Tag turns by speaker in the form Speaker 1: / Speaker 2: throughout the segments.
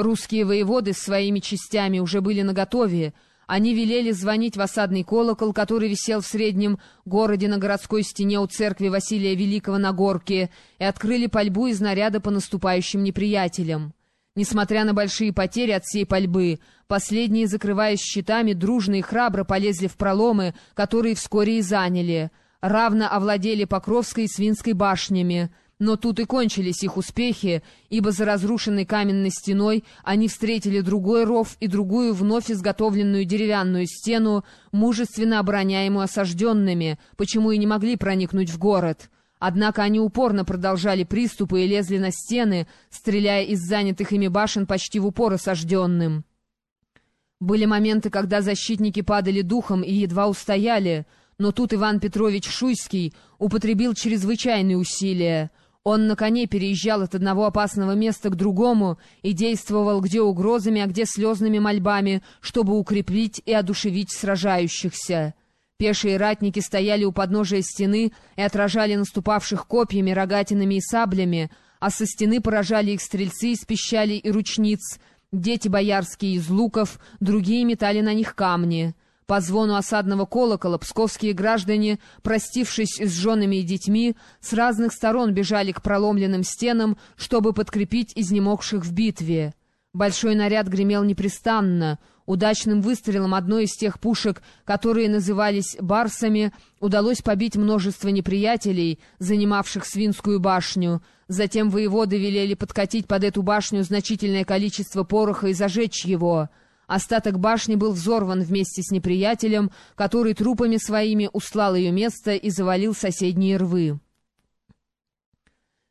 Speaker 1: Русские воеводы с своими частями уже были наготове. Они велели звонить в осадный колокол, который висел в среднем городе на городской стене у церкви Василия Великого на горке, и открыли пальбу из наряда по наступающим неприятелям. Несмотря на большие потери от всей пальбы, последние, закрываясь щитами, дружно и храбро полезли в проломы, которые вскоре и заняли. Равно овладели Покровской и Свинской башнями — но тут и кончились их успехи, ибо за разрушенной каменной стеной они встретили другой ров и другую вновь изготовленную деревянную стену, мужественно обороняемую осажденными, почему и не могли проникнуть в город. Однако они упорно продолжали приступы и лезли на стены, стреляя из занятых ими башен почти в упор осажденным. Были моменты, когда защитники падали духом и едва устояли, но тут Иван Петрович Шуйский употребил чрезвычайные усилия — он на коне переезжал от одного опасного места к другому и действовал где угрозами, а где слезными мольбами, чтобы укрепить и одушевить сражающихся. Пешие ратники стояли у подножия стены и отражали наступавших копьями, рогатинами и саблями, а со стены поражали их стрельцы из пищали и ручниц, дети боярские из луков, другие метали на них камни — по звону осадного колокола псковские граждане, простившись с женами и детьми, с разных сторон бежали к проломленным стенам, чтобы подкрепить изнемогших в битве. Большой наряд гремел непрестанно. Удачным выстрелом одной из тех пушек, которые назывались «барсами», удалось побить множество неприятелей, занимавших Свинскую башню. Затем воеводы велели подкатить под эту башню значительное количество пороха и зажечь его — Остаток башни был взорван вместе с неприятелем, который трупами своими услал ее место и завалил соседние рвы.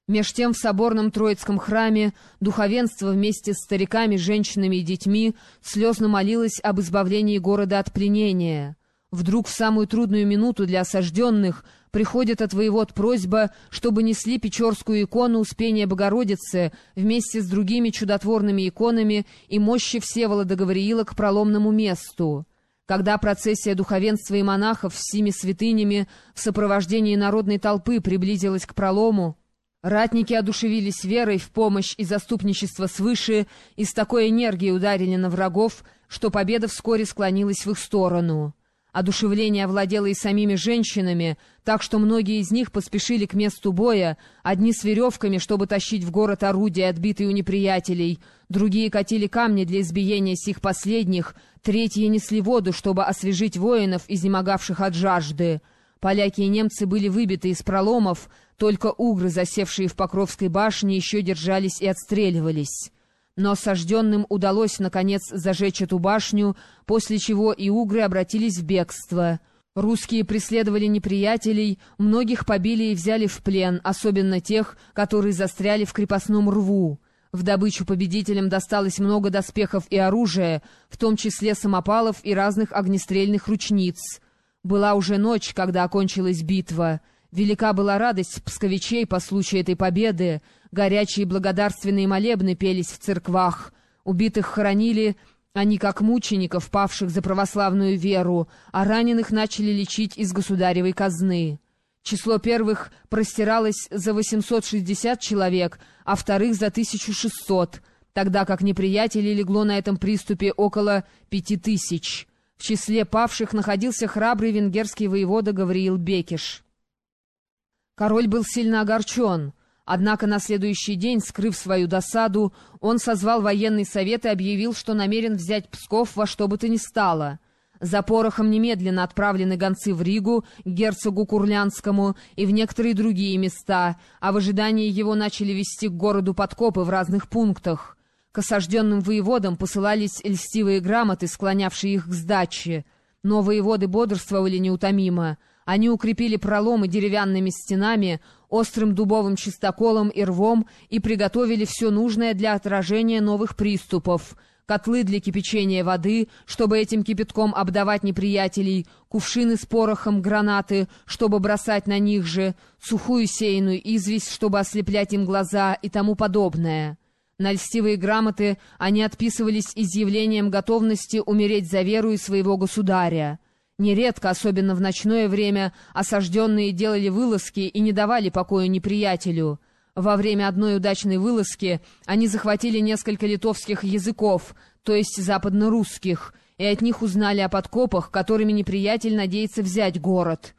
Speaker 1: Меж тем в соборном Троицком храме духовенство вместе с стариками, женщинами и детьми слезно молилось об избавлении города от пленения. Вдруг в самую трудную минуту для осажденных приходит от воевод просьба, чтобы несли Печорскую икону Успения Богородицы вместе с другими чудотворными иконами и мощи Всеволода Гавриила к проломному месту. Когда процессия духовенства и монахов с сими святынями в сопровождении народной толпы приблизилась к пролому, ратники одушевились верой в помощь и заступничество свыше и с такой энергией ударили на врагов, что победа вскоре склонилась в их сторону. Одушевление овладело и самими женщинами, так что многие из них поспешили к месту боя, одни с веревками, чтобы тащить в город орудия, отбитые у неприятелей, другие катили камни для избиения сих последних, третьи несли воду, чтобы освежить воинов, изнемогавших от жажды. Поляки и немцы были выбиты из проломов, только угры, засевшие в Покровской башне, еще держались и отстреливались. Но осажденным удалось, наконец, зажечь эту башню, после чего и угры обратились в бегство. Русские преследовали неприятелей, многих побили и взяли в плен, особенно тех, которые застряли в крепостном рву. В добычу победителям досталось много доспехов и оружия, в том числе самопалов и разных огнестрельных ручниц. Была уже ночь, когда окончилась битва — Велика была радость псковичей по случаю этой победы, горячие благодарственные молебны пелись в церквах, убитых хоронили они как мучеников, павших за православную веру, а раненых начали лечить из государевой казны. Число первых простиралось за 860 человек, а вторых за 1600, тогда как неприятелей легло на этом приступе около 5000. В числе павших находился храбрый венгерский воевода Гавриил Бекиш. Король был сильно огорчен, однако на следующий день, скрыв свою досаду, он созвал военный совет и объявил, что намерен взять Псков во что бы то ни стало. За порохом немедленно отправлены гонцы в Ригу, к герцогу Курлянскому и в некоторые другие места, а в ожидании его начали вести к городу подкопы в разных пунктах. К осажденным воеводам посылались льстивые грамоты, склонявшие их к сдаче. Но воеводы бодрствовали неутомимо — они укрепили проломы деревянными стенами, острым дубовым чистоколом и рвом и приготовили все нужное для отражения новых приступов. Котлы для кипячения воды, чтобы этим кипятком обдавать неприятелей, кувшины с порохом, гранаты, чтобы бросать на них же, сухую сеянную известь, чтобы ослеплять им глаза и тому подобное. На льстивые грамоты они отписывались изъявлением готовности умереть за веру и своего государя. Нередко, особенно в ночное время, осажденные делали вылазки и не давали покоя неприятелю. Во время одной удачной вылазки они захватили несколько литовских языков, то есть западно-русских, и от них узнали о подкопах, которыми неприятель надеется взять город.